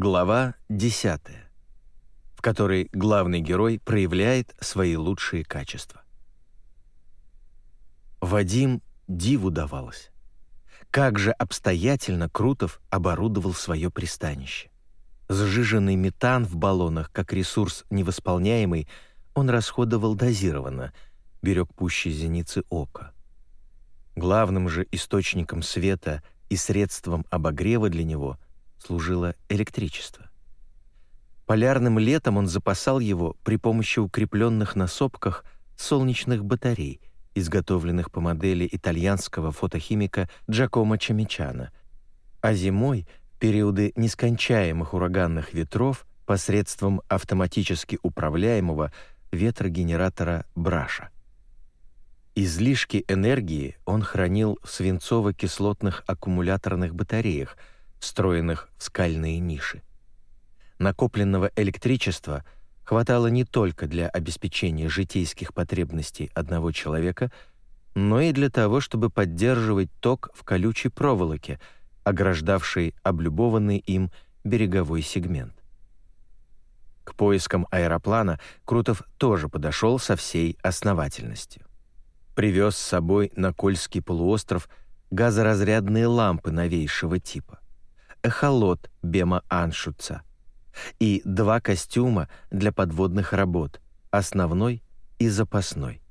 Глава 10, в которой главный герой проявляет свои лучшие качества. Вадим диву давалось. Как же обстоятельно Крутов оборудовал свое пристанище. Сжиженный метан в баллонах, как ресурс невосполняемый, он расходовал дозированно, берег пущей зеницы ока. Главным же источником света и средством обогрева для него служило электричество. Полярным летом он запасал его при помощи укрепленных на сопках солнечных батарей, изготовленных по модели итальянского фотохимика Джакомо Чамичана, а зимой — периоды нескончаемых ураганных ветров посредством автоматически управляемого ветрогенератора Браша. Излишки энергии он хранил в свинцово-кислотных аккумуляторных батареях, встроенных в скальные ниши. Накопленного электричества хватало не только для обеспечения житейских потребностей одного человека, но и для того, чтобы поддерживать ток в колючей проволоке – ограждавший облюбованный им береговой сегмент. К поискам аэроплана Крутов тоже подошел со всей основательностью. Привез с собой на Кольский полуостров газоразрядные лампы новейшего типа, эхолот Бема Аншуца и два костюма для подводных работ, основной и запасной.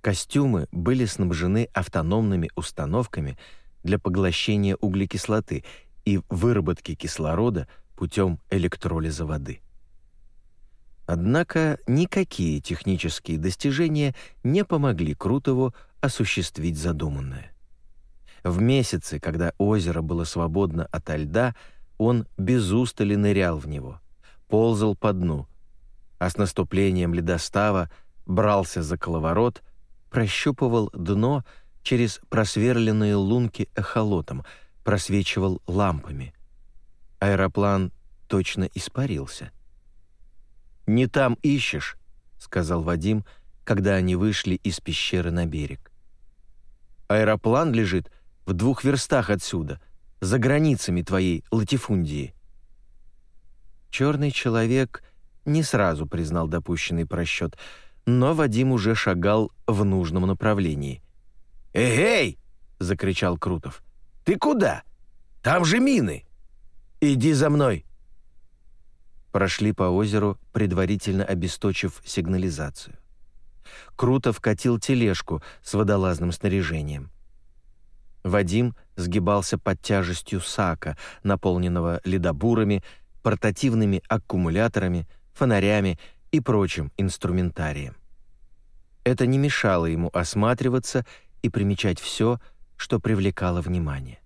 Костюмы были снабжены автономными установками для поглощения углекислоты и выработки кислорода путем электролиза воды. Однако никакие технические достижения не помогли Крутову осуществить задуманное. В месяцы, когда озеро было свободно ото льда, он без устали нырял в него, ползал по дну, а с наступлением ледостава брался за коловорот, прощупывал дно через просверленные лунки эхолотом, просвечивал лампами. Аэроплан точно испарился. «Не там ищешь», — сказал Вадим, когда они вышли из пещеры на берег. «Аэроплан лежит в двух верстах отсюда, за границами твоей латифундии». Черный человек не сразу признал допущенный просчет, но Вадим уже шагал в нужном направлении — «Эй-эй!» — закричал Крутов. «Ты куда? Там же мины! Иди за мной!» Прошли по озеру, предварительно обесточив сигнализацию. Крутов катил тележку с водолазным снаряжением. Вадим сгибался под тяжестью сака, наполненного ледобурами, портативными аккумуляторами, фонарями и прочим инструментарием. Это не мешало ему осматриваться и примечать все, что привлекало внимание.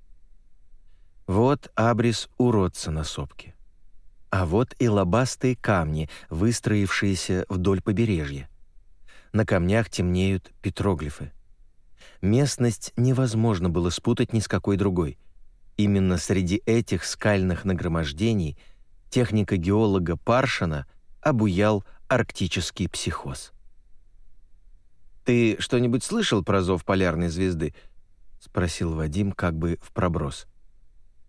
Вот абрис уродца на сопке. А вот и лобастые камни, выстроившиеся вдоль побережья. На камнях темнеют петроглифы. Местность невозможно было спутать ни с какой другой. Именно среди этих скальных нагромождений техника геолога Паршина обуял арктический психоз. «Ты что-нибудь слышал про зов полярной звезды?» — спросил Вадим как бы в проброс.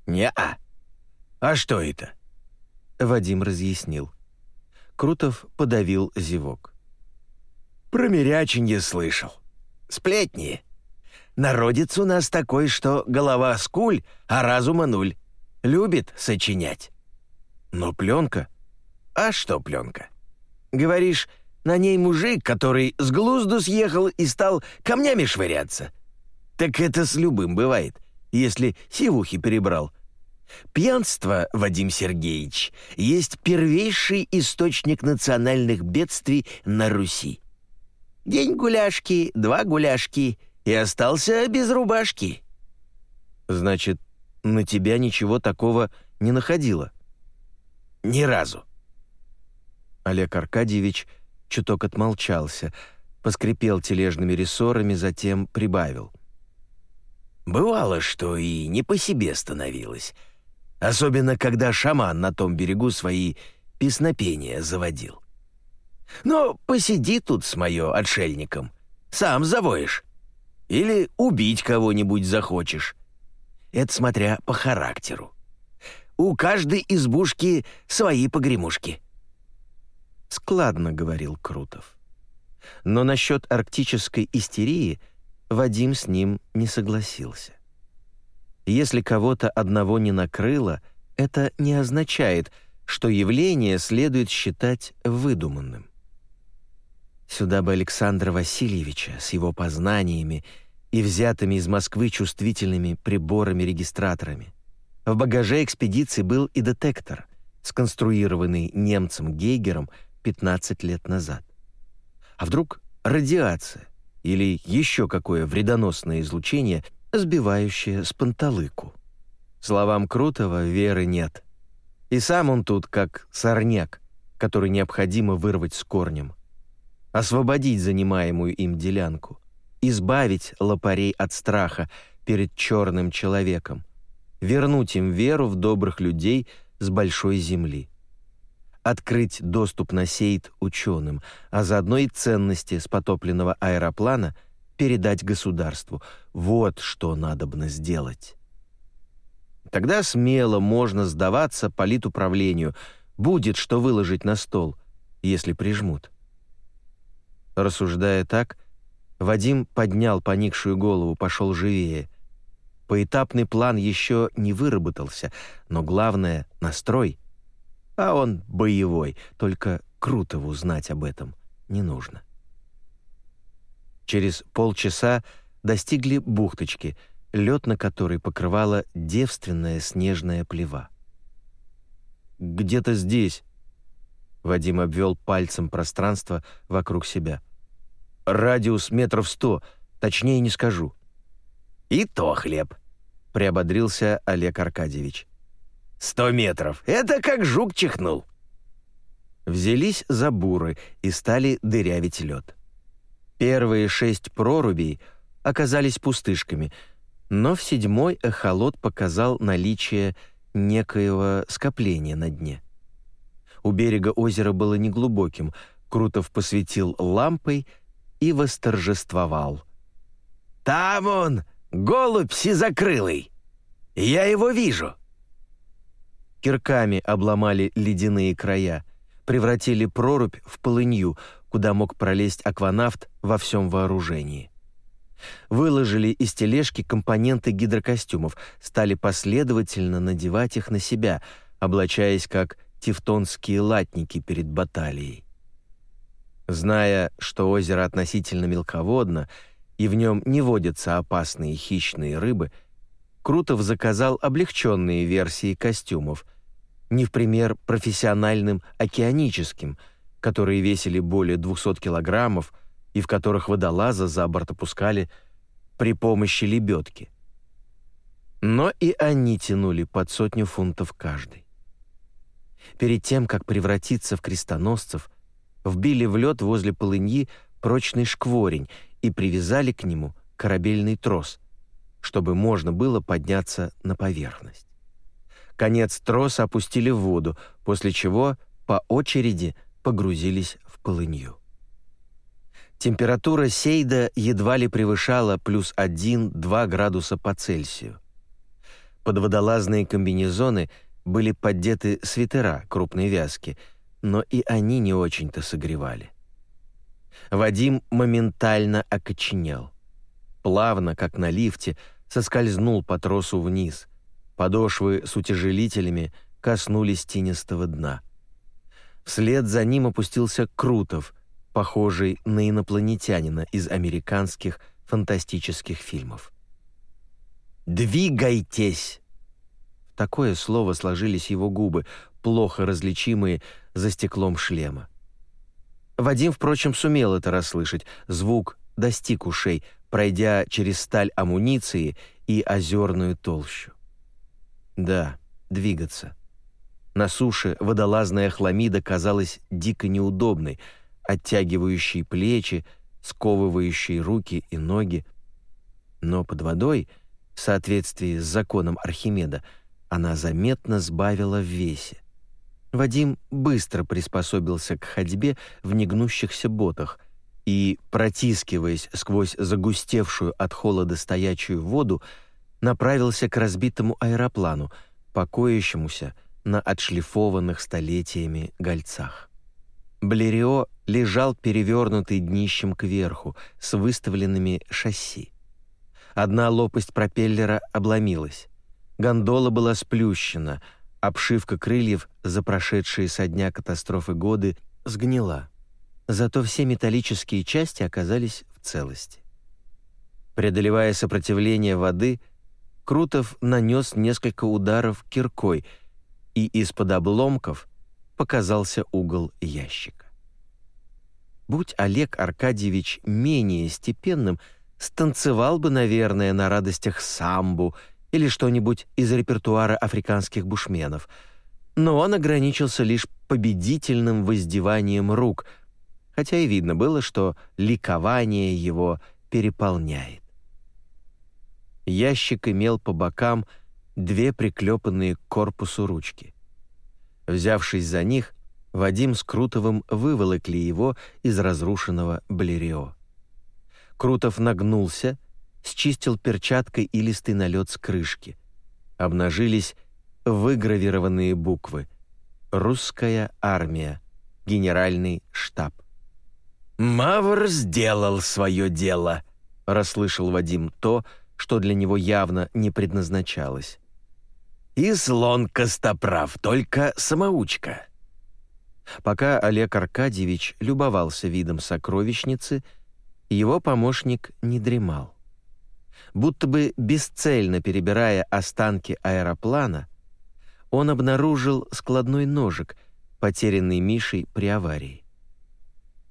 «Не-а. А что это?» Вадим разъяснил. Крутов подавил зевок. «Про слышал. Сплетни. Народец у нас такой, что голова скуль, а разума нуль. Любит сочинять. Но пленка? А что пленка? Говоришь, на ней мужик, который с глузду съехал и стал камнями швыряться. Так это с любым бывает, если сивухи перебрал. Пьянство, Вадим Сергеевич, есть первейший источник национальных бедствий на Руси. День гуляшки, два гуляшки, и остался без рубашки. Значит, на тебя ничего такого не находило? Ни разу. Олег Аркадьевич – чуток отмолчался, поскрипел тележными рессорами, затем прибавил. «Бывало, что и не по себе становилось, особенно когда шаман на том берегу свои песнопения заводил. Но посиди тут с моё отшельником, сам завоешь. Или убить кого-нибудь захочешь. Это смотря по характеру. у каждой избушки свои погремушки». Складно говорил Крутов. Но насчет арктической истерии Вадим с ним не согласился. Если кого-то одного не накрыло, это не означает, что явление следует считать выдуманным. Сюда бы Александра Васильевича с его познаниями и взятыми из Москвы чувствительными приборами-регистраторами. В багаже экспедиции был и детектор, сконструированный немцем Гейгером 15 лет назад. А вдруг радиация или еще какое вредоносное излучение, сбивающее с панталыку? Словам Крутого веры нет. И сам он тут как сорняк, который необходимо вырвать с корнем. Освободить занимаемую им делянку, избавить лопарей от страха перед черным человеком, вернуть им веру в добрых людей с большой земли, открыть доступ на сейт ученым, а заодно и ценности с потопленного аэроплана передать государству. Вот что надобно сделать. Тогда смело можно сдаваться политуправлению, будет что выложить на стол, если прижмут. Рассуждая так, Вадим поднял поникшую голову, пошел живее. Поэтапный план еще не выработался, но главное — настрой. А он боевой, только Крутову знать об этом не нужно. Через полчаса достигли бухточки, лед на которой покрывала девственная снежная плева. «Где-то здесь», — Вадим обвел пальцем пространство вокруг себя — Радиус метров сто, точнее не скажу». «И то хлеб», — приободрился Олег Аркадьевич. «Сто метров. Это как жук чихнул». Взялись за буры и стали дырявить лед. Первые шесть прорубей оказались пустышками, но в седьмой эхолот показал наличие некоего скопления на дне. У берега озера было неглубоким, Крутов посветил лампой — и восторжествовал. «Там он, голубь сизокрылый! Я его вижу!» Кирками обломали ледяные края, превратили прорубь в полынью, куда мог пролезть акванавт во всем вооружении. Выложили из тележки компоненты гидрокостюмов, стали последовательно надевать их на себя, облачаясь как тевтонские латники перед баталией. Зная, что озеро относительно мелководно и в нем не водятся опасные хищные рыбы, Крутов заказал облегченные версии костюмов, не в пример профессиональным океаническим, которые весили более 200 килограммов и в которых водолаза за борт опускали при помощи лебедки. Но и они тянули под сотню фунтов каждый. Перед тем, как превратиться в крестоносцев, вбили в лед возле полыньи прочный шкворень и привязали к нему корабельный трос, чтобы можно было подняться на поверхность. Конец троса опустили в воду, после чего по очереди погрузились в полынью. Температура Сейда едва ли превышала плюс 1-2 градуса по Цельсию. Под водолазные комбинезоны были поддеты свитера крупной вязки — но и они не очень-то согревали. Вадим моментально окоченел. Плавно, как на лифте, соскользнул по тросу вниз. Подошвы с утяжелителями коснулись тинистого дна. Вслед за ним опустился Крутов, похожий на инопланетянина из американских фантастических фильмов. «Двигайтесь!» Такое слово сложились его губы, плохо различимые за стеклом шлема. Вадим, впрочем, сумел это расслышать. Звук достиг ушей, пройдя через сталь амуниции и озерную толщу. Да, двигаться. На суше водолазная хламида казалась дико неудобной, оттягивающей плечи, сковывающей руки и ноги. Но под водой, в соответствии с законом Архимеда, она заметно сбавила в весе. Вадим быстро приспособился к ходьбе в негнущихся ботах и, протискиваясь сквозь загустевшую от холода стоячую воду, направился к разбитому аэроплану, покоящемуся на отшлифованных столетиями гольцах. Блерио лежал перевернутый днищем кверху с выставленными шасси. Одна лопасть пропеллера обломилась. Гондола была сплющена, обшивка крыльев за прошедшие со дня катастрофы годы сгнила. Зато все металлические части оказались в целости. Преодолевая сопротивление воды, Крутов нанес несколько ударов киркой, и из-под обломков показался угол ящика. Будь Олег Аркадьевич менее степенным, станцевал бы, наверное, на радостях самбу или что-нибудь из репертуара африканских бушменов. Но он ограничился лишь победительным воздеванием рук, хотя и видно было, что ликование его переполняет. Ящик имел по бокам две приклепанные к корпусу ручки. Взявшись за них, Вадим с Крутовым выволокли его из разрушенного Блерио. Крутов нагнулся, счистил перчаткой и листый налет с крышки. Обнажились выгравированные буквы «Русская армия», «Генеральный штаб». «Мавр сделал свое дело», — расслышал Вадим то, что для него явно не предназначалось. «И слон Костоправ, только самоучка». Пока Олег Аркадьевич любовался видом сокровищницы, его помощник не дремал. Будто бы бесцельно перебирая останки аэроплана, он обнаружил складной ножик, потерянный Мишей при аварии.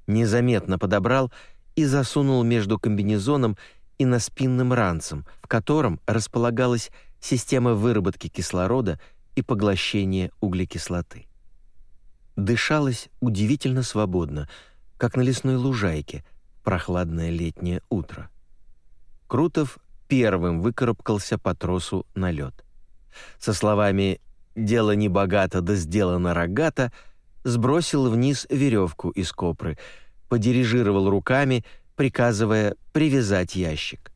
Незаметно подобрал и засунул между комбинезоном и наспинным ранцем, в котором располагалась система выработки кислорода и поглощения углекислоты. Дышалось удивительно свободно, как на лесной лужайке, прохладное летнее утро. Крутов первым выкарабкался по тросу на лед. Со словами «дело не богато, да сделано рогато» сбросил вниз веревку из копры, подирижировал руками, приказывая привязать ящик.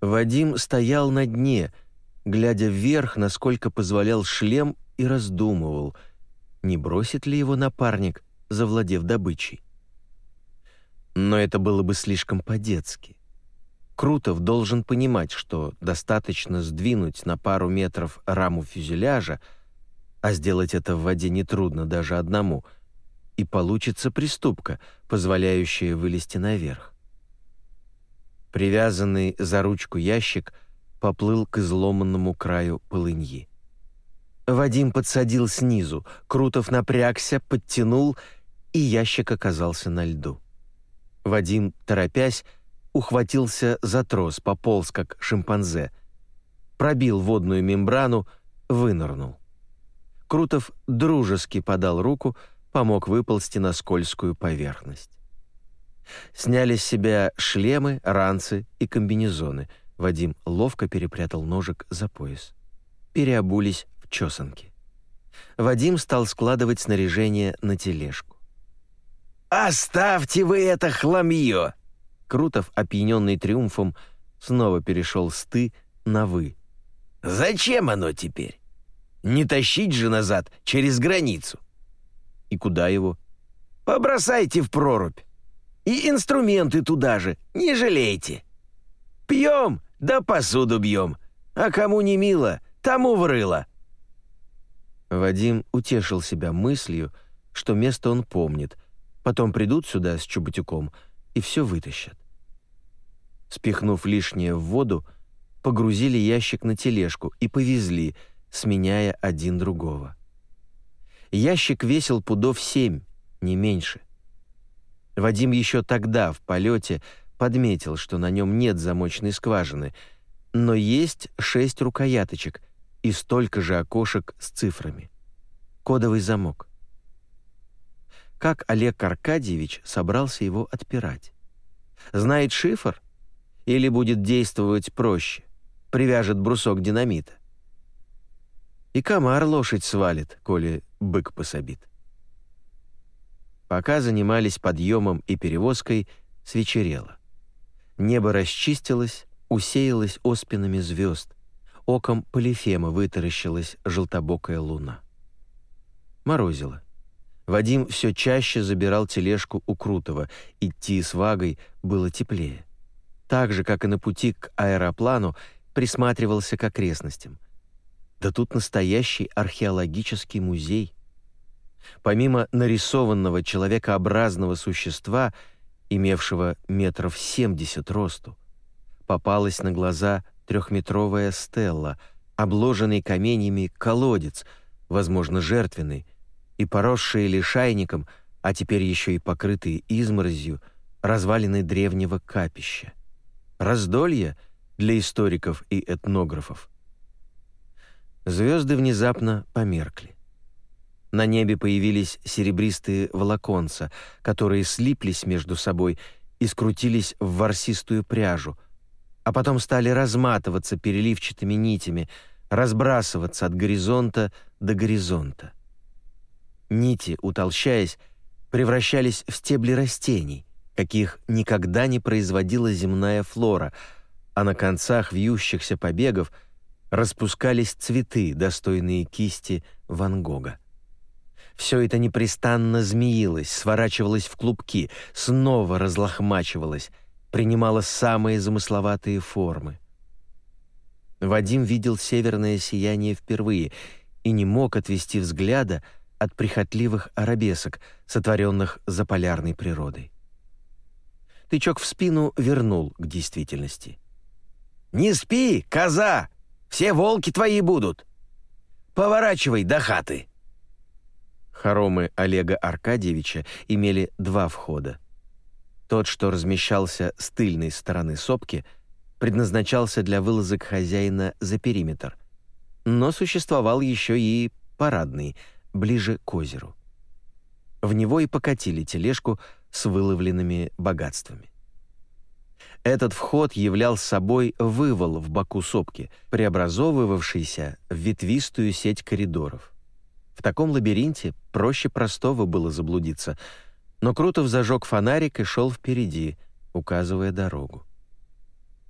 Вадим стоял на дне, глядя вверх, насколько позволял шлем, и раздумывал, не бросит ли его напарник, завладев добычей. Но это было бы слишком по-детски. Крутов должен понимать, что достаточно сдвинуть на пару метров раму фюзеляжа, а сделать это в воде нетрудно даже одному, и получится приступка, позволяющая вылезти наверх. Привязанный за ручку ящик поплыл к изломанному краю полыньи. Вадим подсадил снизу, Крутов напрягся, подтянул, и ящик оказался на льду. Вадим, торопясь, ухватился за трос, пополз как шимпанзе, пробил водную мембрану, вынырнул. Крутов дружески подал руку, помог выползти на скользкую поверхность. Сняли с себя шлемы, ранцы и комбинезоны. Вадим ловко перепрятал ножик за пояс. Переобулись в чесанки. Вадим стал складывать снаряжение на тележку. «Оставьте вы это хламье!» Крутов, опьяненный триумфом, снова перешел с «ты» на «вы». «Зачем оно теперь? Не тащить же назад через границу!» «И куда его?» «Побросайте в прорубь. И инструменты туда же, не жалейте. Пьем, да посуду бьем. А кому не мило, тому врыло». Вадим утешил себя мыслью, что место он помнит — Потом придут сюда с чубатюком и все вытащат. Спихнув лишнее в воду, погрузили ящик на тележку и повезли, сменяя один другого. Ящик весил пудов семь, не меньше. Вадим еще тогда, в полете, подметил, что на нем нет замочной скважины, но есть шесть рукояточек и столько же окошек с цифрами. Кодовый замок как Олег Аркадьевич собрался его отпирать. Знает шифр? Или будет действовать проще? Привяжет брусок динамита? И комар лошадь свалит, коли бык пособит. Пока занимались подъемом и перевозкой, свечерело. Небо расчистилось, усеялось оспинами звезд. оком Полифема вытаращилась желтобокая луна. Морозило. Вадим все чаще забирал тележку у Крутого, идти с вагой было теплее. Так же, как и на пути к аэроплану, присматривался к окрестностям. Да тут настоящий археологический музей. Помимо нарисованного человекообразного существа, имевшего метров семьдесят росту, попалась на глаза трехметровая стелла, обложенный каменьями колодец, возможно, жертвенный, и поросшие лишайником, а теперь еще и покрытые изморозью, развалины древнего капища. Раздолье для историков и этнографов. Звезды внезапно померкли. На небе появились серебристые волоконца, которые слиплись между собой и скрутились в ворсистую пряжу, а потом стали разматываться переливчатыми нитями, разбрасываться от горизонта до горизонта. Нити, утолщаясь, превращались в стебли растений, каких никогда не производила земная флора, а на концах вьющихся побегов распускались цветы, достойные кисти Ван Гога. Все это непрестанно змеилось, сворачивалось в клубки, снова разлохмачивалось, принимало самые замысловатые формы. Вадим видел северное сияние впервые и не мог отвести взгляда от прихотливых арабесок, сотворенных за полярной природой. Тычок в спину вернул к действительности. «Не спи, коза! Все волки твои будут! Поворачивай до хаты!» Хоромы Олега Аркадьевича имели два входа. Тот, что размещался с тыльной стороны сопки, предназначался для вылазок хозяина за периметр, но существовал еще и парадный, ближе к озеру. В него и покатили тележку с выловленными богатствами. Этот вход являл собой вывал в боку сопки, преобразовывавшийся в ветвистую сеть коридоров. В таком лабиринте проще простого было заблудиться, но Крутов зажег фонарик и шел впереди, указывая дорогу.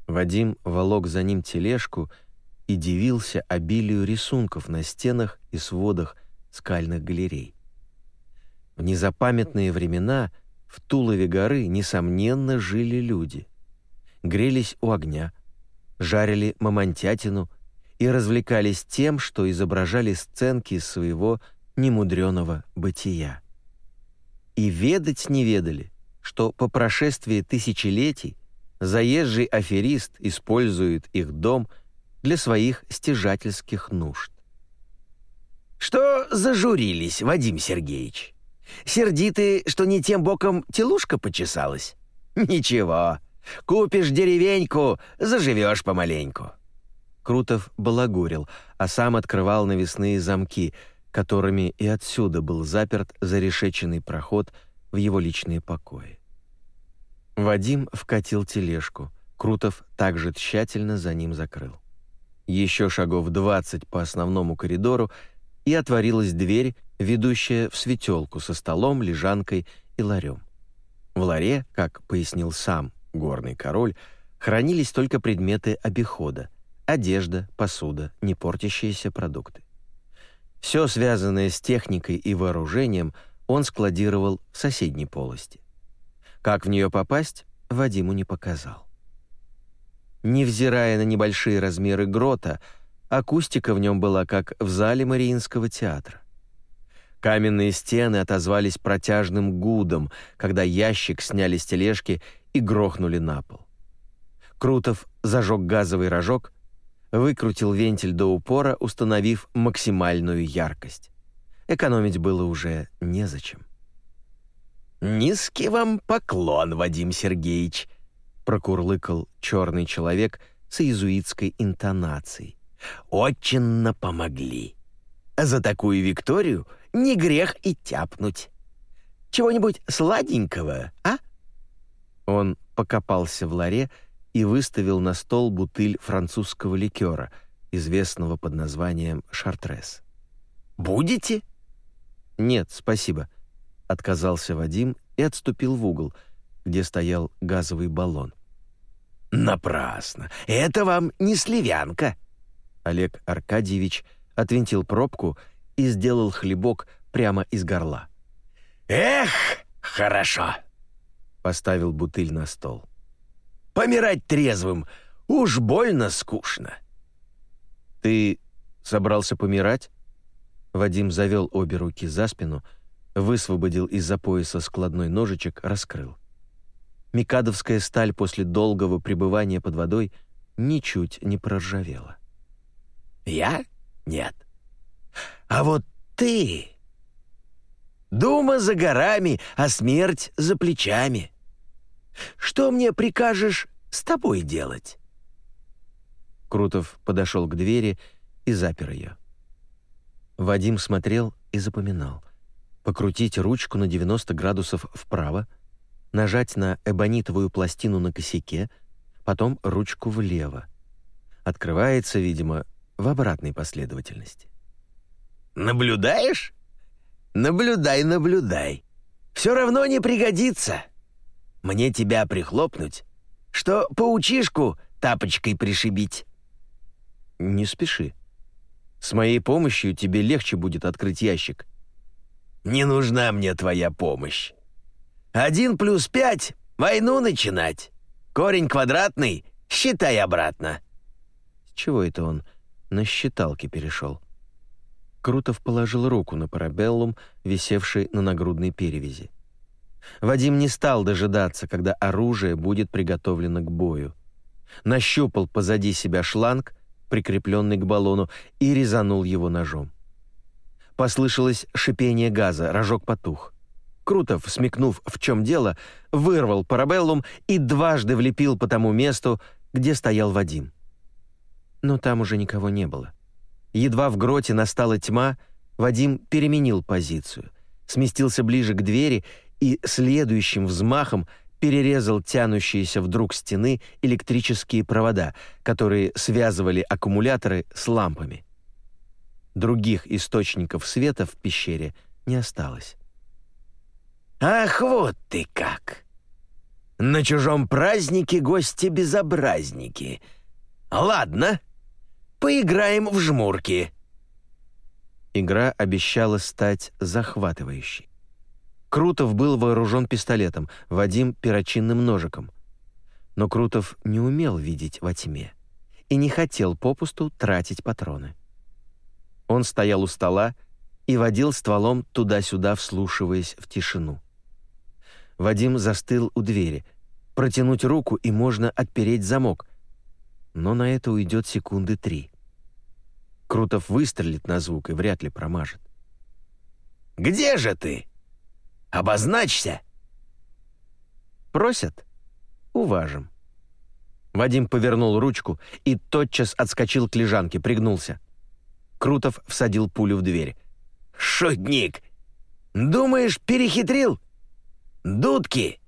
Вадим волок за ним тележку и дивился обилию рисунков на стенах и сводах скальных галерей. В незапамятные времена — в Тулове горы, несомненно, жили люди. Грелись у огня, жарили мамонтятину и развлекались тем, что изображали сценки своего немудреного бытия. И ведать не ведали, что по прошествии тысячелетий заезжий аферист использует их дом для своих стяжательских нужд. «Что зажурились, Вадим Сергеевич?» Сердитый, что не тем боком телушка почесалась? Ничего, купишь деревеньку, заживешь помаленьку». Крутов балагурил, а сам открывал навесные замки, которыми и отсюда был заперт зарешеченный проход в его личные покои. Вадим вкатил тележку. Крутов также тщательно за ним закрыл. Еще шагов двадцать по основному коридору, и отворилась дверь, ведущая в светелку со столом, лежанкой и ларем. В ларе, как пояснил сам горный король, хранились только предметы обихода — одежда, посуда, не портящиеся продукты. Все связанное с техникой и вооружением он складировал в соседней полости. Как в нее попасть, Вадиму не показал. Невзирая на небольшие размеры грота, акустика в нем была как в зале Мариинского театра. Каменные стены отозвались протяжным гудом, когда ящик сняли с тележки и грохнули на пол. Крутов зажег газовый рожок, выкрутил вентиль до упора, установив максимальную яркость. Экономить было уже незачем. «Низкий вам поклон, Вадим Сергеевич», — прокурлыкал черный человек с иезуитской интонацией. «Очень помогли. За такую Викторию не грех и тяпнуть. Чего-нибудь сладенького, а?» Он покопался в ларе и выставил на стол бутыль французского ликера, известного под названием «Шартрес». «Будете?» «Нет, спасибо», — отказался Вадим и отступил в угол, где стоял газовый баллон. «Напрасно. Это вам не сливянка. Олег Аркадьевич отвинтил пробку и сделал хлебок прямо из горла. «Эх, хорошо!» Поставил бутыль на стол. «Помирать трезвым уж больно скучно!» «Ты собрался помирать?» Вадим завел обе руки за спину, высвободил из-за пояса складной ножичек, раскрыл. Микадовская сталь после долгого пребывания под водой ничуть не проржавела. «Я? Нет. А вот ты...» «Дума за горами, а смерть за плечами. Что мне прикажешь с тобой делать?» Крутов подошел к двери и запер ее. Вадим смотрел и запоминал. Покрутить ручку на 90 градусов вправо, нажать на эбонитовую пластину на косяке, потом ручку влево. Открывается, видимо, в обратной последовательности. «Наблюдаешь? Наблюдай, наблюдай. Все равно не пригодится. Мне тебя прихлопнуть, что паучишку тапочкой пришибить». «Не спеши», с моей помощью тебе легче будет открыть ящик». «Не нужна мне твоя помощь. Один плюс пять — войну начинать. Корень квадратный — считай обратно». С чего это он на считалке перешел? Крутов положил руку на парабеллум, висевший на нагрудной перевязи. Вадим не стал дожидаться, когда оружие будет приготовлено к бою. Нащупал позади себя шланг — прикрепленный к баллону, и резанул его ножом. Послышалось шипение газа, рожок потух. Крутов, смекнув, в чем дело, вырвал парабеллум и дважды влепил по тому месту, где стоял Вадим. Но там уже никого не было. Едва в гроте настала тьма, Вадим переменил позицию, сместился ближе к двери и следующим взмахом перерезал тянущиеся вдруг стены электрические провода, которые связывали аккумуляторы с лампами. Других источников света в пещере не осталось. «Ах, вот ты как! На чужом празднике гости-безобразники. Ладно, поиграем в жмурки». Игра обещала стать захватывающей. Крутов был вооружен пистолетом, Вадим — перочинным ножиком. Но Крутов не умел видеть во тьме и не хотел попусту тратить патроны. Он стоял у стола и водил стволом туда-сюда, вслушиваясь в тишину. Вадим застыл у двери. Протянуть руку и можно отпереть замок. Но на это уйдет секунды три. Крутов выстрелит на звук и вряд ли промажет. «Где же ты?» Обозначься!» «Просят? Уважим». Вадим повернул ручку и тотчас отскочил к лежанке, пригнулся. Крутов всадил пулю в дверь. «Шутник! Думаешь, перехитрил? Дудки!»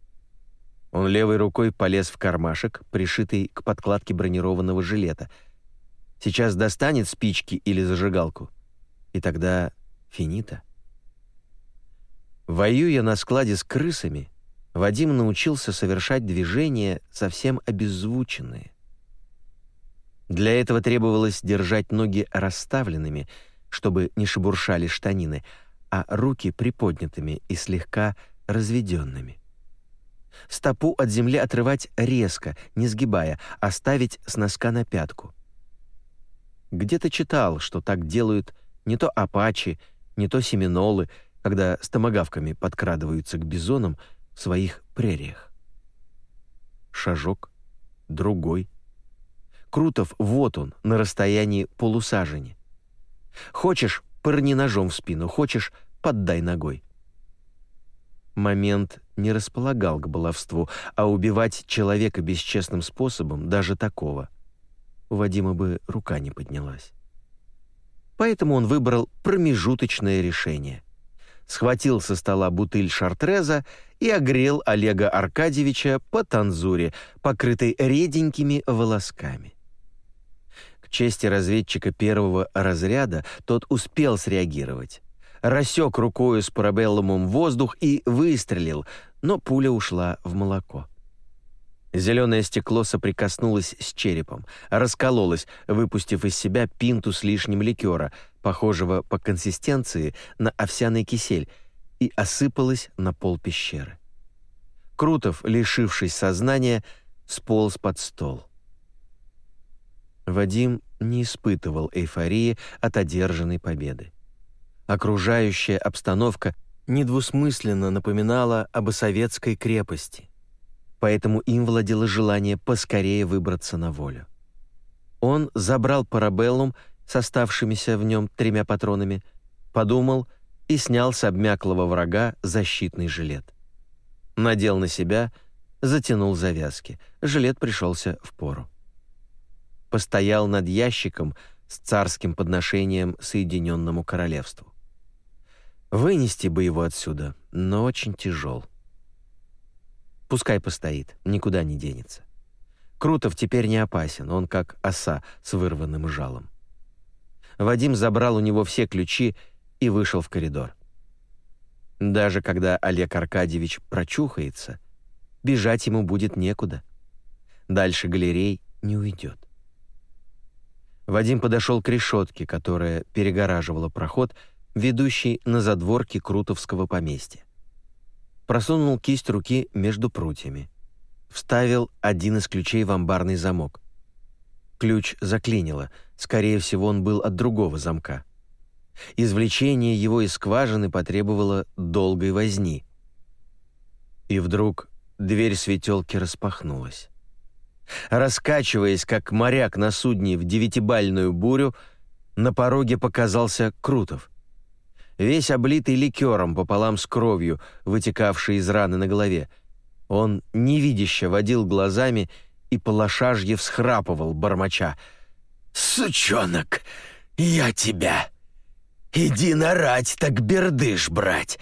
Он левой рукой полез в кармашек, пришитый к подкладке бронированного жилета. Сейчас достанет спички или зажигалку. И тогда финита. Воюя на складе с крысами, Вадим научился совершать движения совсем обеззвученные. Для этого требовалось держать ноги расставленными, чтобы не шебуршали штанины, а руки приподнятыми и слегка разведенными. Стопу от земли отрывать резко, не сгибая, а ставить с носка на пятку. Где-то читал, что так делают не то апачи, не то семинолы — когда с томагавками подкрадываются к бизонам в своих прериях. Шажок, другой. Крутов вот он, на расстоянии полусажени. Хочешь, пырни ножом в спину, хочешь, поддай ногой. Момент не располагал к баловству, а убивать человека бесчестным способом, даже такого, у Вадима бы рука не поднялась. Поэтому он выбрал промежуточное решение схватил со стола бутыль шартреза и огрел Олега Аркадьевича по танзуре, покрытой реденькими волосками. К чести разведчика первого разряда тот успел среагировать. Рассек рукою с парабеллумом воздух и выстрелил, но пуля ушла в молоко. Зеленое стекло соприкоснулось с черепом, раскололось, выпустив из себя пинту с лишним ликера, похожего по консистенции на овсяный кисель, и осыпалось на пол пещеры. Крутов, лишившись сознания, сполз под стол. Вадим не испытывал эйфории от одержанной победы. Окружающая обстановка недвусмысленно напоминала об советской крепости, поэтому им владело желание поскорее выбраться на волю. Он забрал парабеллум с оставшимися в нем тремя патронами, подумал и снял с обмяклого врага защитный жилет. Надел на себя, затянул завязки. Жилет пришелся в пору. Постоял над ящиком с царским подношением Соединенному Королевству. Вынести бы его отсюда, но очень тяжел. Пускай постоит, никуда не денется. Крутов теперь не опасен, он как оса с вырванным жалом. Вадим забрал у него все ключи и вышел в коридор. Даже когда Олег Аркадьевич прочухается, бежать ему будет некуда. Дальше галерей не уйдет. Вадим подошел к решетке, которая перегораживала проход, ведущий на задворки Крутовского поместья просунул кисть руки между прутьями. Вставил один из ключей в амбарный замок. Ключ заклинило, скорее всего, он был от другого замка. Извлечение его из скважины потребовало долгой возни. И вдруг дверь светелки распахнулась. Раскачиваясь, как моряк на судне в девятибальную бурю, на пороге показался Крутов — весь облитый ликером пополам с кровью, вытекавшей из раны на голове. Он невидяще водил глазами и по лошажье всхрапывал, бормоча. «Сучонок, я тебя! Иди нарать, так бердыш брать!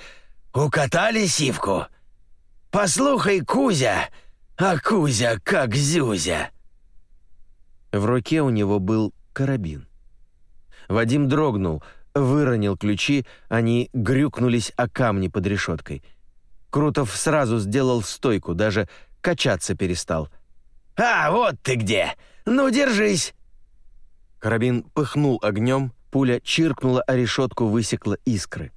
Укатали сивку? Послухай, Кузя, а Кузя как Зюзя!» В руке у него был карабин. Вадим дрогнул — выронил ключи, они грюкнулись о камни под решеткой. Крутов сразу сделал стойку, даже качаться перестал. «А, вот ты где! Ну, держись!» Карабин пыхнул огнем, пуля чиркнула о решетку, высекла искры.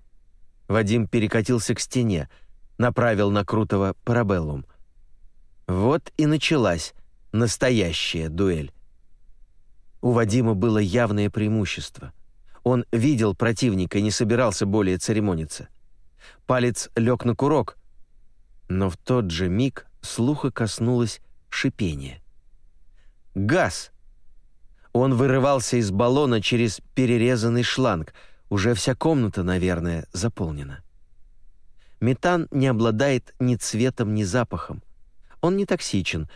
Вадим перекатился к стене, направил на Крутого парабеллум. Вот и началась настоящая дуэль. У Вадима было явное преимущество — он видел противника и не собирался более церемониться. Палец лег на курок, но в тот же миг слуха коснулось шипение. Газ! Он вырывался из баллона через перерезанный шланг. Уже вся комната, наверное, заполнена. Метан не обладает ни цветом, ни запахом. Он не токсичен,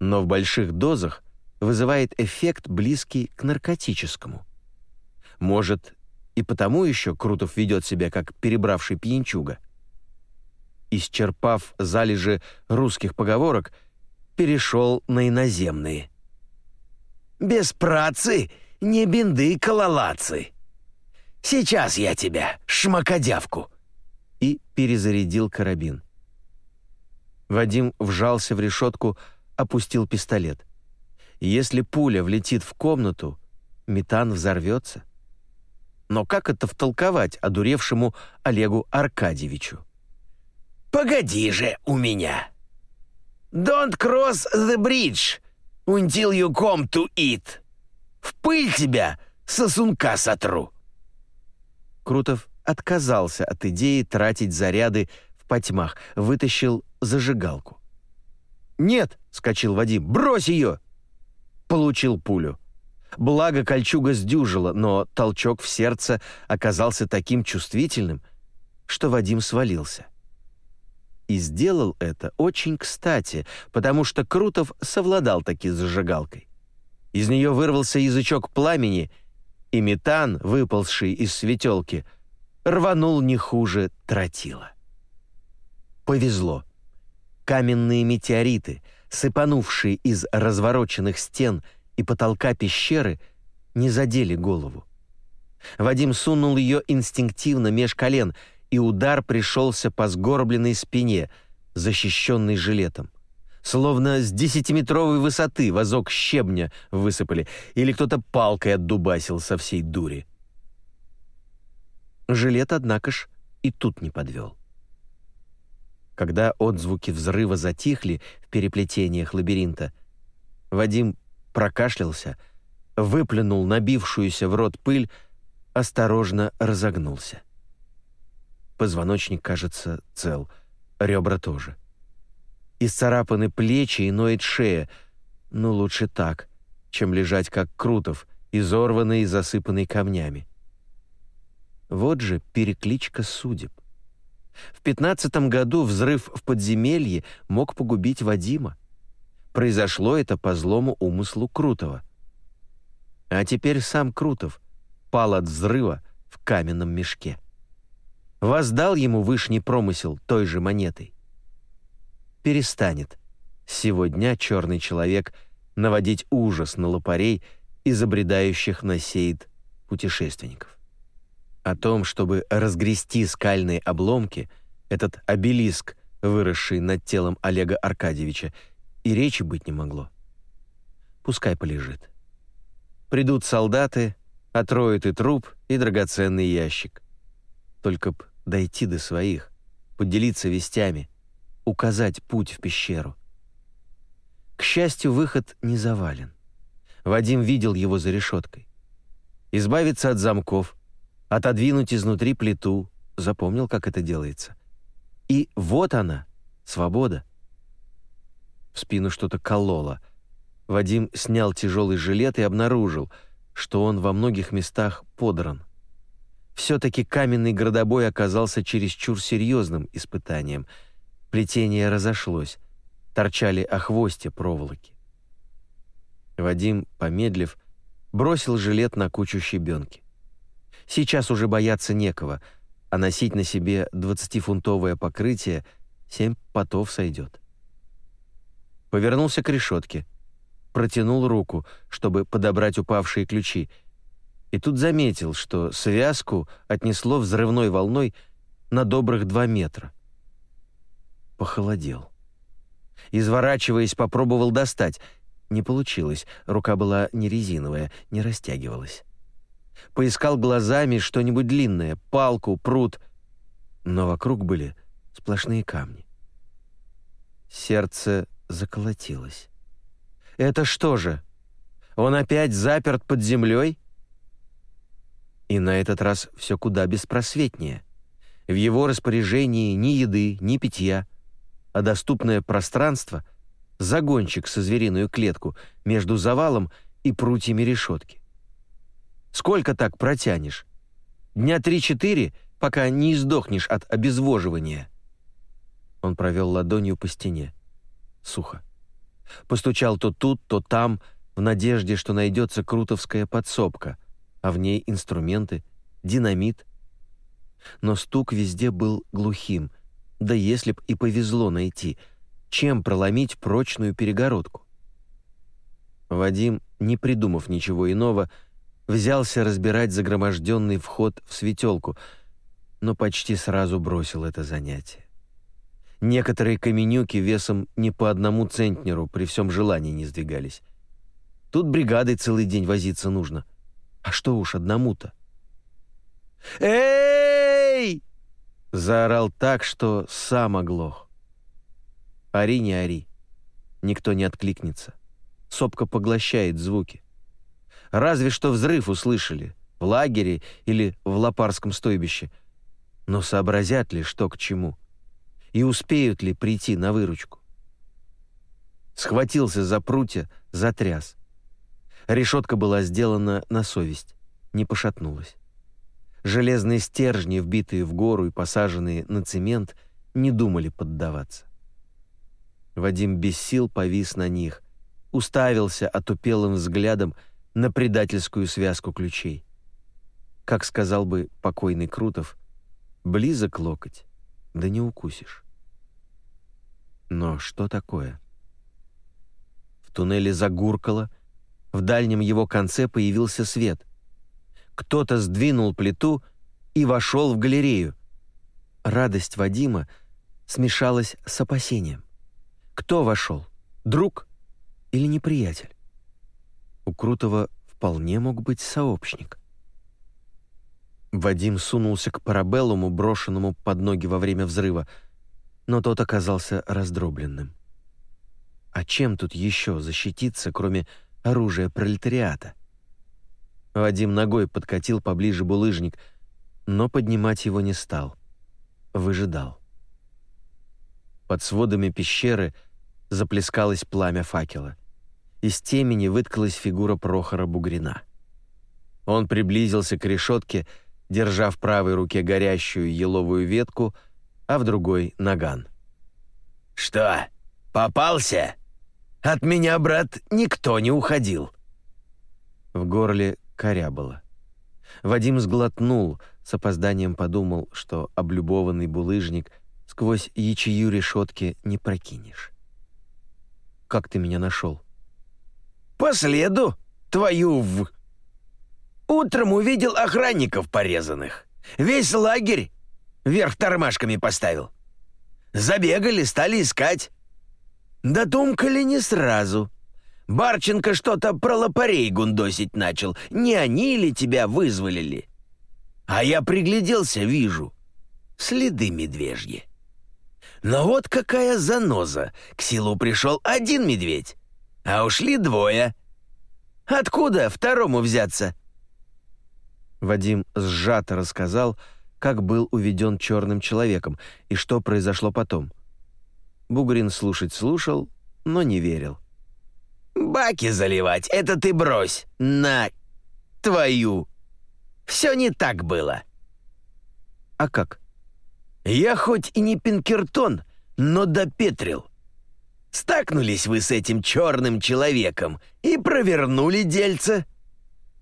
но в больших дозах вызывает эффект, близкий к наркотическому. Может, и потому еще Крутов ведет себя как перебравший пьянчуга. Исчерпав залежи русских поговорок, перешел на иноземные. «Без працы не бинды кололацы. Сейчас я тебя, шмакодявку!» И перезарядил карабин. Вадим вжался в решетку, опустил пистолет. Если пуля влетит в комнату, метан взорвется — но как это втолковать одуревшему Олегу Аркадьевичу? «Погоди же у меня! Don't cross the bridge until you come to it! В пыль тебя, сосунка сотру!» Крутов отказался от идеи тратить заряды в потьмах, вытащил зажигалку. «Нет!» — скочил Вадим. «Брось ее!» Получил пулю. Благо кольчуга сдюжила, но толчок в сердце оказался таким чувствительным, что Вадим свалился. И сделал это очень кстати, потому что Крутов совладал таки с зажигалкой. Из нее вырвался язычок пламени, и метан, выползший из светелки, рванул не хуже тротила. Повезло. Каменные метеориты, сыпанувшие из развороченных стен и потолка пещеры не задели голову. Вадим сунул ее инстинктивно меж колен, и удар пришелся по сгорбленной спине, защищенной жилетом. Словно с десятиметровой высоты вазок щебня высыпали, или кто-то палкой отдубасил со всей дури. Жилет, однако ж, и тут не подвел. Когда отзвуки взрыва затихли в переплетениях лабиринта, Вадим прокашлялся, выплюнул набившуюся в рот пыль, осторожно разогнулся. Позвоночник, кажется, цел, ребра тоже. Исцарапаны плечи и ноет шея, но лучше так, чем лежать как Крутов, изорванный и засыпанный камнями. Вот же перекличка судеб. В пятнадцатом году взрыв в подземелье мог погубить Вадима. Произошло это по злому умыслу Крутого. А теперь сам Крутов пал от взрыва в каменном мешке. Воздал ему вышний промысел той же монетой. Перестанет сегодня черный человек наводить ужас на лопарей и забредающих на сейд путешественников. О том, чтобы разгрести скальные обломки, этот обелиск, выросший над телом Олега Аркадьевича, и речи быть не могло. Пускай полежит. Придут солдаты, отроют и труп, и драгоценный ящик. Только б дойти до своих, поделиться вестями, указать путь в пещеру. К счастью, выход не завален. Вадим видел его за решеткой. Избавиться от замков, отодвинуть изнутри плиту, запомнил, как это делается. И вот она, свобода. В спину что-то кололо. Вадим снял тяжелый жилет и обнаружил, что он во многих местах подран. Все-таки каменный градобой оказался чересчур серьезным испытанием. Плетение разошлось, торчали охвостья проволоки. Вадим, помедлив, бросил жилет на кучу щебенки. Сейчас уже бояться некого, а носить на себе двадцатифунтовое покрытие семь потов сойдет. Повернулся к решетке, протянул руку, чтобы подобрать упавшие ключи, и тут заметил, что связку отнесло взрывной волной на добрых два метра. Похолодел. Изворачиваясь, попробовал достать. Не получилось, рука была не резиновая, не растягивалась поискал глазами что-нибудь длинное, палку, пруд, но вокруг были сплошные камни. Сердце заколотилось. «Это что же? Он опять заперт под землей?» И на этот раз все куда беспросветнее. В его распоряжении ни еды, ни питья, а доступное пространство — загончик со звериную клетку между завалом и прутьями решетки. Сколько так протянешь? Дня три-четыре, пока не издохнешь от обезвоживания». Он провел ладонью по стене. Сухо. Постучал то тут, то там, в надежде, что найдется крутовская подсобка, а в ней инструменты, динамит. Но стук везде был глухим, да если б и повезло найти, чем проломить прочную перегородку. Вадим, не придумав ничего иного, взялся разбирать загроможденный вход в светелку, но почти сразу бросил это занятие. Некоторые каменюки весом не по одному центнеру при всем желании не сдвигались. Тут бригадой целый день возиться нужно. А что уж одному-то? «Эй!» — заорал так, что сам оглох. «Ори, не ори. Никто не откликнется. Сопка поглощает звуки. Разве что взрыв услышали в лагере или в лопарском стойбище. Но сообразят ли, что к чему? И успеют ли прийти на выручку? Схватился за прутья, затряс. Решетка была сделана на совесть, не пошатнулась. Железные стержни, вбитые в гору и посаженные на цемент, не думали поддаваться. Вадим без сил повис на них, уставился отупелым взглядом на предательскую связку ключей. Как сказал бы покойный Крутов, близок локоть, да не укусишь. Но что такое? В туннеле загуркало, в дальнем его конце появился свет. Кто-то сдвинул плиту и вошел в галерею. Радость Вадима смешалась с опасением. Кто вошел? Друг или неприятель? У Крутого вполне мог быть сообщник. Вадим сунулся к парабеллуму, брошенному под ноги во время взрыва, но тот оказался раздробленным. А чем тут еще защититься, кроме оружия пролетариата? Вадим ногой подкатил поближе булыжник, но поднимать его не стал. Выжидал. Под сводами пещеры заплескалось пламя факела. Из темени выткалась фигура Прохора Бугрина. Он приблизился к решетке, держа в правой руке горящую еловую ветку, а в другой — наган. «Что, попался? От меня, брат, никто не уходил». В горле корябало. Вадим сглотнул, с опозданием подумал, что облюбованный булыжник сквозь ячею решетки не прокинешь. «Как ты меня нашел?» «По следу, твою в...» Утром увидел охранников порезанных. Весь лагерь вверх тормашками поставил. Забегали, стали искать. Дотумкали не сразу. Барченко что-то про лопарей гундосить начал. Не они ли тебя вызволили? А я пригляделся, вижу. Следы медвежьи. Но вот какая заноза. К селу пришел один медведь, а ушли двое. Откуда второму взяться?» Вадим сжато рассказал, как был уведен черным человеком и что произошло потом. Бугрин слушать слушал, но не верил. «Баки заливать — это ты брось! На твою! Все не так было!» «А как?» «Я хоть и не Пинкертон, но допетрил. Стакнулись вы с этим черным человеком и провернули дельце.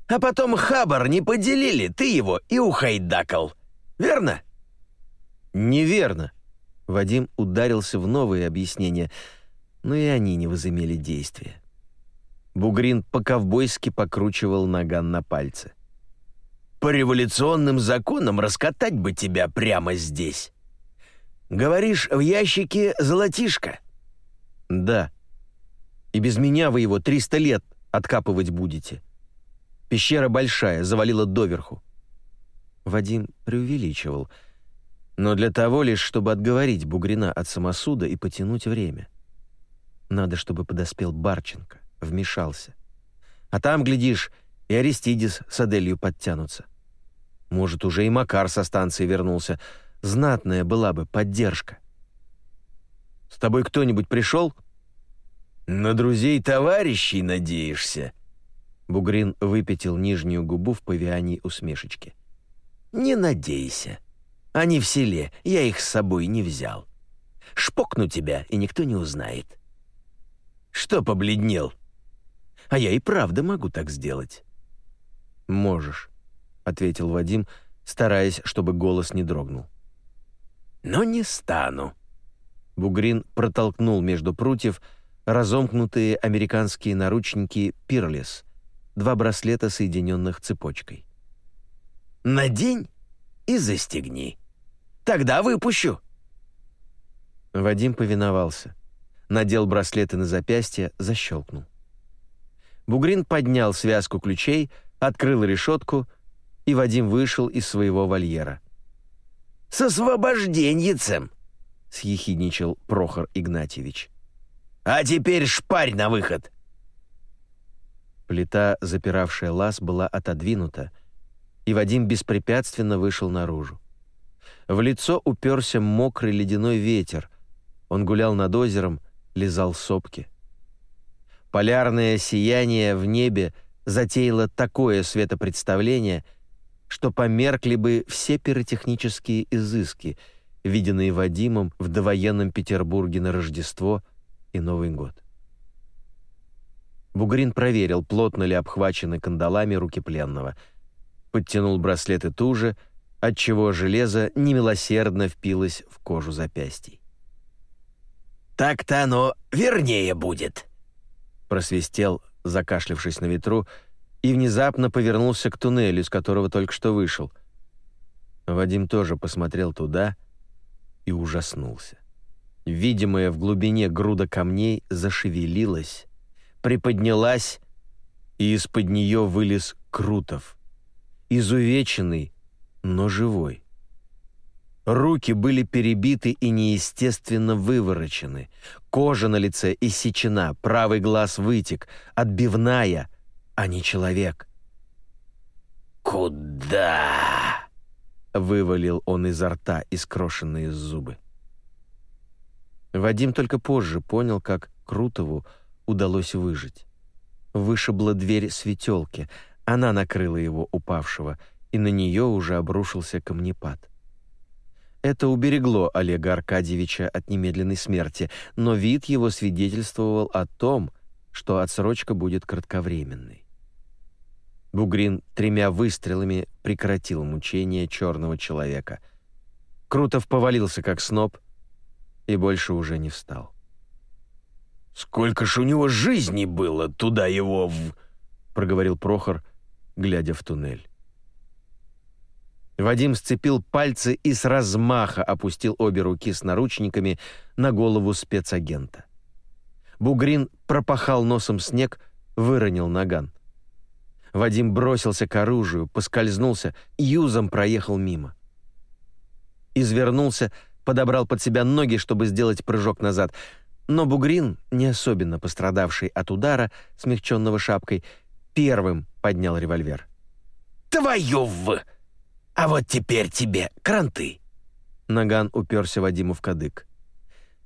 А потом хабар не поделили, ты его и ухайдакал. Верно?» «Неверно». Вадим ударился в новые объяснения, но и они не возымели действия. Бугрин по-ковбойски покручивал наган на пальце. «По революционным законам раскатать бы тебя прямо здесь. Говоришь, в ящике золотишко?» «Да. И без меня вы его 300 лет откапывать будете. Пещера большая, завалила доверху. Вадим преувеличивал, но для того лишь, чтобы отговорить Бугрина от самосуда и потянуть время. Надо, чтобы подоспел Барченко, вмешался. А там, глядишь, и Аристидис с Аделью подтянутся. Может, уже и Макар со станции вернулся. Знатная была бы поддержка. «С тобой кто-нибудь пришел?» «На друзей товарищей надеешься?» Бугрин выпятил нижнюю губу в павианьей усмешечке. «Не надейся. Они в селе, я их с собой не взял. Шпокну тебя, и никто не узнает». «Что побледнел?» «А я и правда могу так сделать». «Можешь», — ответил Вадим, стараясь, чтобы голос не дрогнул. «Но не стану». Бугрин протолкнул между прутьев разомкнутые американские наручники «Пирлес», два браслета, соединенных цепочкой. «Надень и застегни. Тогда выпущу». Вадим повиновался. Надел браслеты на запястье, защелкнул. Бугрин поднял связку ключей, открыл решетку, и Вадим вышел из своего вольера. «С освобожденьицем!» — съехидничал Прохор Игнатьевич. «А теперь шпарь на выход!» Плита, запиравшая лаз, была отодвинута, и Вадим беспрепятственно вышел наружу. В лицо уперся мокрый ледяной ветер. Он гулял над озером, лизал сопки. Полярное сияние в небе затеяло такое светопредставление, что померкли бы все пиротехнические изыски, виденные Вадимом в довоенном Петербурге на Рождество и Новый год. Бугрин проверил, плотно ли обхвачены кандалами руки пленного. Подтянул браслеты туже, отчего железо немилосердно впилось в кожу запястий. «Так-то оно вернее будет», — просвистел, закашлявшись на ветру, и внезапно повернулся к туннелю, из которого только что вышел. Вадим тоже посмотрел туда и ужаснулся. Видимая в глубине груда камней зашевелилась, приподнялась, и из-под нее вылез Крутов. Изувеченный, но живой. Руки были перебиты и неестественно выворочены. Кожа на лице иссечена, правый глаз вытек, отбивная, а не человек. «Куда?» — вывалил он изо рта искрошенные зубы. Вадим только позже понял, как Крутову удалось выжить. Вышибла дверь светелки, она накрыла его упавшего, и на нее уже обрушился камнепад. Это уберегло Олега Аркадьевича от немедленной смерти, но вид его свидетельствовал о том, что отсрочка будет кратковременной. Бугрин тремя выстрелами прекратил мучение черного человека. Крутов повалился как сноп и больше уже не встал. «Сколько ж у него жизни было туда его в...» — проговорил Прохор, глядя в туннель. Вадим сцепил пальцы и с размаха опустил обе руки с наручниками на голову спецагента. Бугрин пропахал носом снег, выронил наган. Вадим бросился к оружию, поскользнулся юзом проехал мимо. Извернулся, подобрал под себя ноги, чтобы сделать прыжок назад, но Бугрин, не особенно пострадавший от удара, смягченного шапкой, первым поднял револьвер. «Твою в!» А вот теперь тебе кранты. Наган уперся Вадиму в кадык.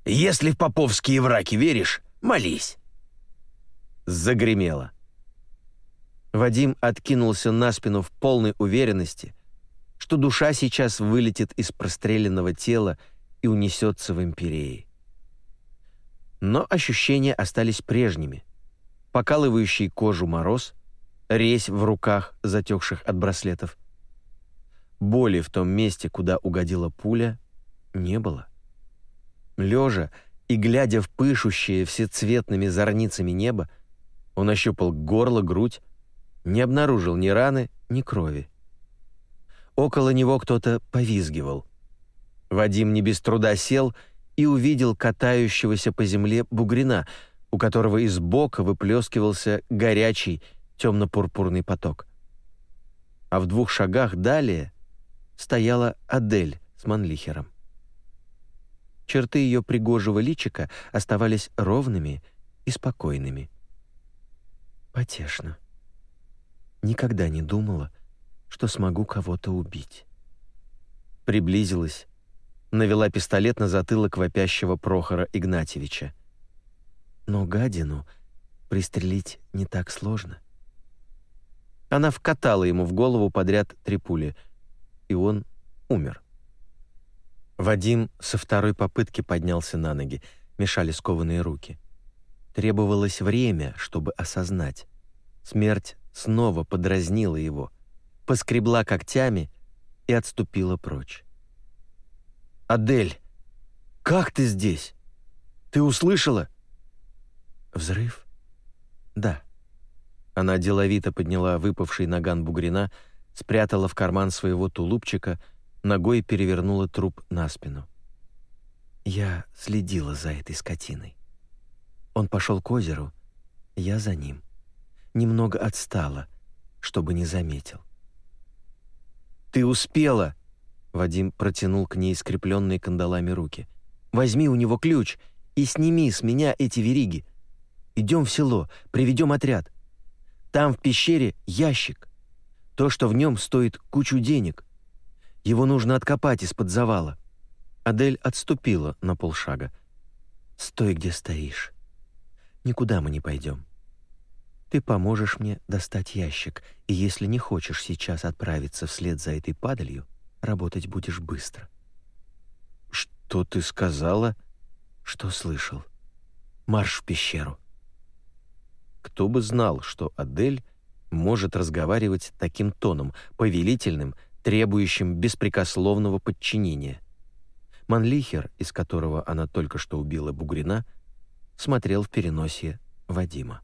Если в поповские враки веришь, молись. Загремело. Вадим откинулся на спину в полной уверенности, что душа сейчас вылетит из простреленного тела и унесется в империи. Но ощущения остались прежними. Покалывающий кожу мороз, резь в руках, затекших от браслетов — Боли в том месте, куда угодила пуля, не было. Лежа и глядя в пышущее всецветными зорницами небо, он ощупал горло, грудь, не обнаружил ни раны, ни крови. Около него кто-то повизгивал. Вадим не без труда сел и увидел катающегося по земле бугрина, у которого из бока выплескивался горячий темно-пурпурный поток. А в двух шагах далее стояла Адель с Манлихером. Черты ее пригожего личика оставались ровными и спокойными. Потешно. Никогда не думала, что смогу кого-то убить. Приблизилась, навела пистолет на затылок вопящего Прохора Игнатьевича. Но гадину пристрелить не так сложно. Она вкатала ему в голову подряд три пули — и он умер. Вадим со второй попытки поднялся на ноги, мешали скованные руки. Требовалось время, чтобы осознать. Смерть снова подразнила его, поскребла когтями и отступила прочь. «Адель, как ты здесь? Ты услышала?» «Взрыв?» «Да». Она деловито подняла выпавший наган бугрина, спрятала в карман своего тулупчика, ногой перевернула труп на спину. Я следила за этой скотиной. Он пошел к озеру, я за ним. Немного отстала, чтобы не заметил. «Ты успела!» Вадим протянул к ней скрепленные кандалами руки. «Возьми у него ключ и сними с меня эти вериги. Идем в село, приведем отряд. Там в пещере ящик. То, что в нем стоит кучу денег. Его нужно откопать из-под завала. Адель отступила на полшага. «Стой, где стоишь. Никуда мы не пойдем. Ты поможешь мне достать ящик, и если не хочешь сейчас отправиться вслед за этой падалью, работать будешь быстро». «Что ты сказала?» «Что слышал? Марш в пещеру». Кто бы знал, что Адель может разговаривать таким тоном, повелительным, требующим беспрекословного подчинения. Манлихер, из которого она только что убила Бугрина, смотрел в переносе Вадима.